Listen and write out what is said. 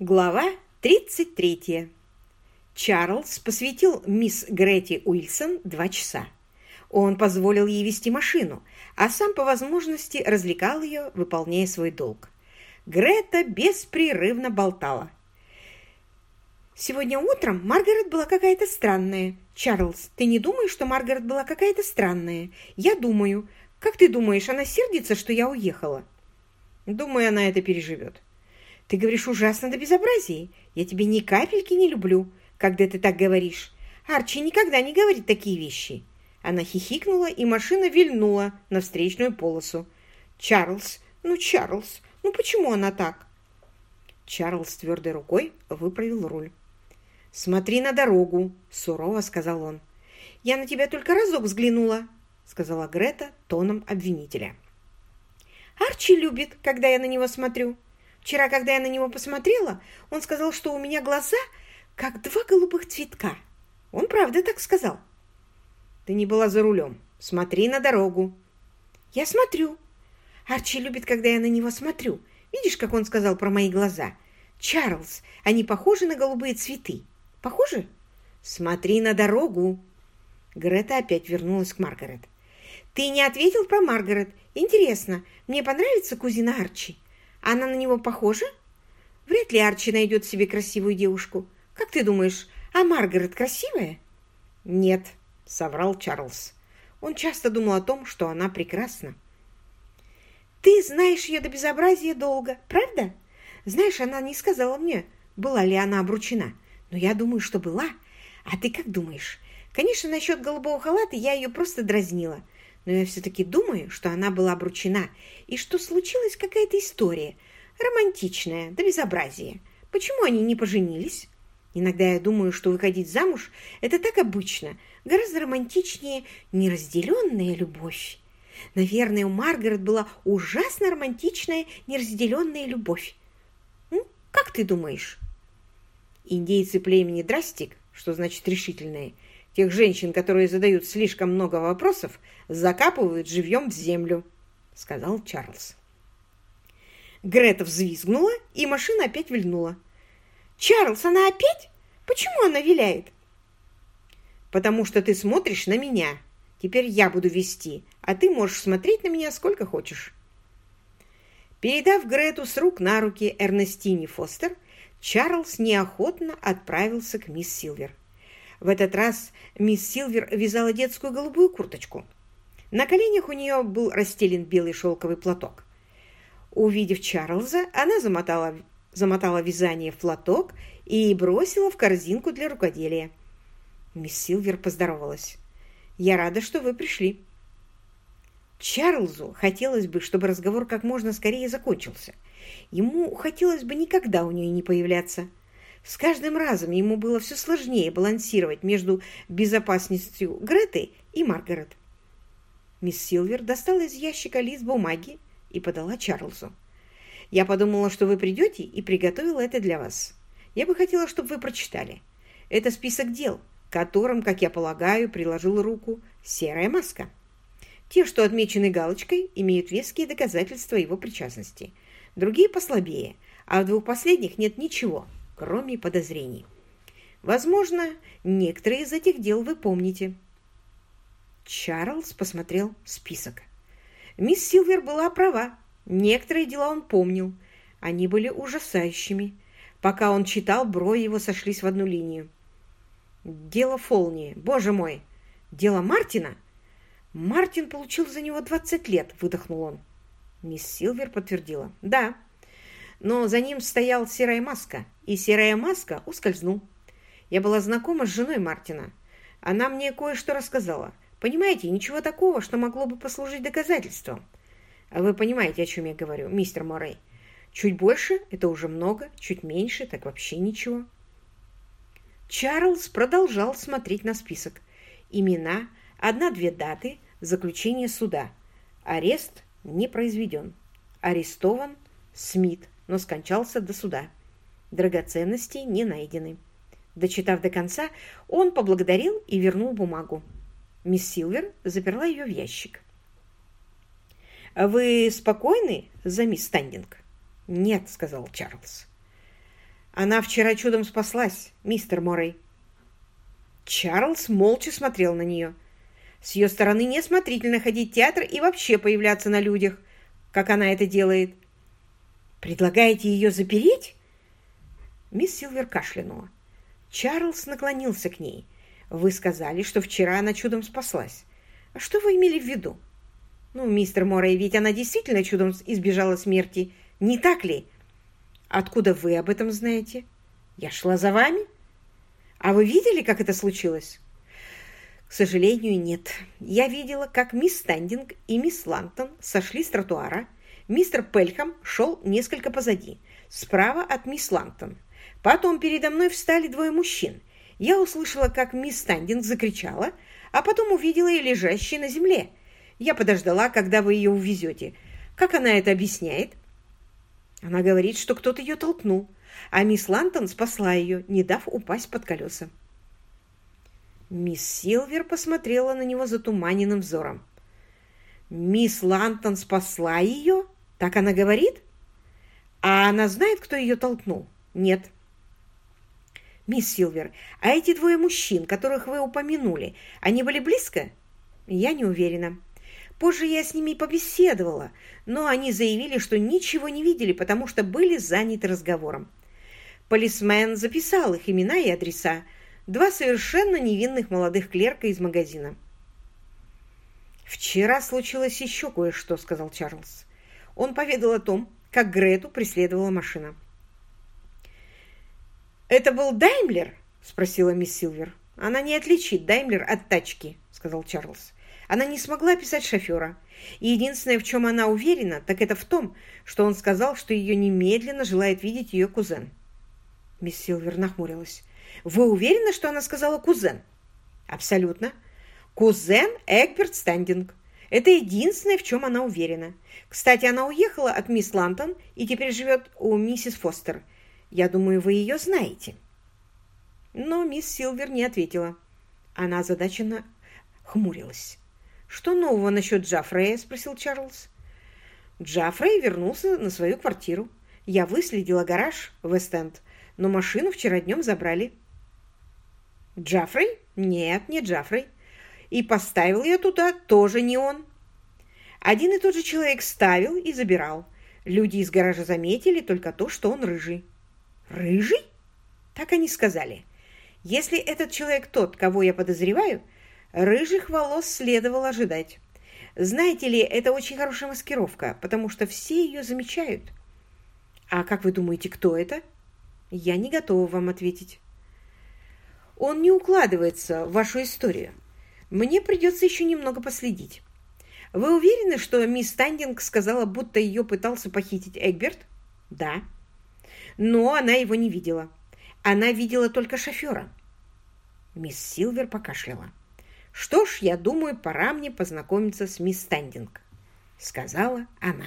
Глава 33. Чарльз посвятил мисс Гретти Уильсон два часа. Он позволил ей вести машину, а сам по возможности развлекал ее, выполняя свой долг. Грета беспрерывно болтала. «Сегодня утром Маргарет была какая-то странная. Чарльз, ты не думаешь, что Маргарет была какая-то странная? Я думаю. Как ты думаешь, она сердится, что я уехала?» «Думаю, она это переживет». Ты говоришь ужасно до безобразия. Я тебе ни капельки не люблю, когда ты так говоришь. Арчи никогда не говорит такие вещи. Она хихикнула, и машина вильнула на встречную полосу. Чарльз, ну, Чарльз, ну почему она так? Чарльз твердой рукой выправил руль. «Смотри на дорогу», — сурово сказал он. «Я на тебя только разок взглянула», — сказала Грета тоном обвинителя. «Арчи любит, когда я на него смотрю», Вчера, когда я на него посмотрела, он сказал, что у меня глаза как два голубых цветка. Он правда так сказал. Ты не была за рулем. Смотри на дорогу. Я смотрю. Арчи любит, когда я на него смотрю. Видишь, как он сказал про мои глаза? Чарльз, они похожи на голубые цветы. Похожи? Смотри на дорогу. Грета опять вернулась к Маргарет. Ты не ответил про Маргарет. Интересно, мне понравится кузина Арчи? Она на него похожа? Вряд ли Арчи найдет себе красивую девушку. Как ты думаешь, а Маргарет красивая? Нет, соврал Чарльз. Он часто думал о том, что она прекрасна. Ты знаешь ее до безобразия долго, правда? Знаешь, она не сказала мне, была ли она обручена. Но я думаю, что была. А ты как думаешь? Конечно, насчет голубого халата я ее просто дразнила но я все-таки думаю, что она была обручена, и что случилась какая-то история, романтичная, до безобразия. Почему они не поженились? Иногда я думаю, что выходить замуж – это так обычно, гораздо романтичнее неразделенная любовь. Наверное, у Маргарет была ужасно романтичная неразделенная любовь. Ну, как ты думаешь? Индейцы племени Драстик, что значит решительные – Тех женщин, которые задают слишком много вопросов, закапывают живьем в землю», — сказал Чарльз. Грета взвизгнула, и машина опять вильнула. «Чарльз, она опять? Почему она виляет?» «Потому что ты смотришь на меня. Теперь я буду вести, а ты можешь смотреть на меня сколько хочешь». Передав Грету с рук на руки Эрнестине Фостер, Чарльз неохотно отправился к мисс Силвер. В этот раз мисс Силвер вязала детскую голубую курточку. На коленях у нее был расстелен белый шелковый платок. Увидев Чарльза, она замотала, замотала вязание в платок и бросила в корзинку для рукоделия. Мисс Силвер поздоровалась. «Я рада, что вы пришли». Чарльзу хотелось бы, чтобы разговор как можно скорее закончился. Ему хотелось бы никогда у нее не появляться. С каждым разом ему было все сложнее балансировать между безопасностью Греты и Маргарет. Мисс Силвер достала из ящика лист бумаги и подала Чарльзу. «Я подумала, что вы придете, и приготовила это для вас. Я бы хотела, чтобы вы прочитали. Это список дел, которым, как я полагаю, приложила руку серая маска. Те, что отмечены галочкой, имеют веские доказательства его причастности. Другие послабее, а в двух последних нет ничего, кроме подозрений. Возможно, некоторые из этих дел вы помните. Чарльз посмотрел список. Мисс Силвер была права. Некоторые дела он помнил. Они были ужасающими. Пока он читал, брови его сошлись в одну линию. Дело Фолни. Боже мой! Дело Мартина? Мартин получил за него 20 лет, выдохнул он. Мисс Силвер подтвердила. Да, но за ним стоял серая маска, и серая маска ускользнул. Я была знакома с женой Мартина. Она мне кое-что рассказала. Понимаете, ничего такого, что могло бы послужить доказательством. А вы понимаете, о чем я говорю, мистер Моррей. Чуть больше – это уже много, чуть меньше – так вообще ничего. Чарльз продолжал смотреть на список. Имена, одна-две даты, заключение суда. Арест не произведен. Арестован Смит но скончался до суда. Драгоценности не найдены. Дочитав до конца, он поблагодарил и вернул бумагу. Мисс Силвер заперла ее в ящик. «Вы спокойны за мисс Стандинг?» «Нет», — сказал Чарльз. Она вчера чудом спаслась, мистер Моррей. Чарльз молча смотрел на нее. С ее стороны неосмотрительно ходить в театр и вообще появляться на людях, как она это делает. «Предлагаете ее запереть?» Мисс Силвер кашлянула. Чарльз наклонился к ней. «Вы сказали, что вчера она чудом спаслась. А что вы имели в виду?» «Ну, мистер Моррей, ведь она действительно чудом избежала смерти, не так ли?» «Откуда вы об этом знаете?» «Я шла за вами». «А вы видели, как это случилось?» «К сожалению, нет. Я видела, как мисс Стандинг и мисс Лантон сошли с тротуара. Мистер Пельхам шел несколько позади, справа от мисс Лантон. Потом передо мной встали двое мужчин. Я услышала, как мисс Стандинг закричала, а потом увидела ее лежащей на земле. Я подождала, когда вы ее увезете. Как она это объясняет? Она говорит, что кто-то ее толкнул, а мисс Лантон спасла ее, не дав упасть под колеса. Мисс Силвер посмотрела на него затуманенным взором. «Мисс Лантон спасла ее? Так она говорит? А она знает, кто ее толкнул?» «Нет». «Мисс Силвер, а эти двое мужчин, которых вы упомянули, они были близко?» «Я не уверена. Позже я с ними побеседовала, но они заявили, что ничего не видели, потому что были заняты разговором. Полисмен записал их имена и адреса, два совершенно невинных молодых клерка из магазина. «Вчера случилось еще кое-что», — сказал Чарльз. Он поведал о том, как Грету преследовала машина. «Это был Даймлер?» — спросила мисс Силвер. «Она не отличит Даймлер от тачки», — сказал Чарльз. Она не смогла описать шофера. И единственное, в чем она уверена, так это в том, что он сказал, что ее немедленно желает видеть ее кузен. Мисс Силвер нахмурилась. Вы уверены, что она сказала кузен? Абсолютно. Кузен Эгберт Стандинг. Это единственное, в чем она уверена. Кстати, она уехала от мисс Лантон и теперь живет у миссис Фостер. Я думаю, вы ее знаете. Но мисс Силвер не ответила. Она озадаченно хмурилась. «Что нового насчет Джаффрея?» – спросил Чарльз. Джаффрей вернулся на свою квартиру. Я выследила гараж в Эстенд, но машину вчера днем забрали. Джаффрей? Нет, не Джаффрей. И поставил ее туда тоже не он. Один и тот же человек ставил и забирал. Люди из гаража заметили только то, что он рыжий. Рыжий? Так они сказали. Если этот человек тот, кого я подозреваю, рыжих волос следовало ожидать. Знаете ли, это очень хорошая маскировка, потому что все ее замечают. А как вы думаете, кто это? Я не готова вам ответить. Он не укладывается в вашу историю. Мне придется еще немного последить. Вы уверены, что мисс Стандинг сказала, будто ее пытался похитить Эгберт? Да. Но она его не видела. Она видела только шофера. Мисс Силвер покашляла. «Что ж, я думаю, пора мне познакомиться с мисс Стандинг», — сказала она.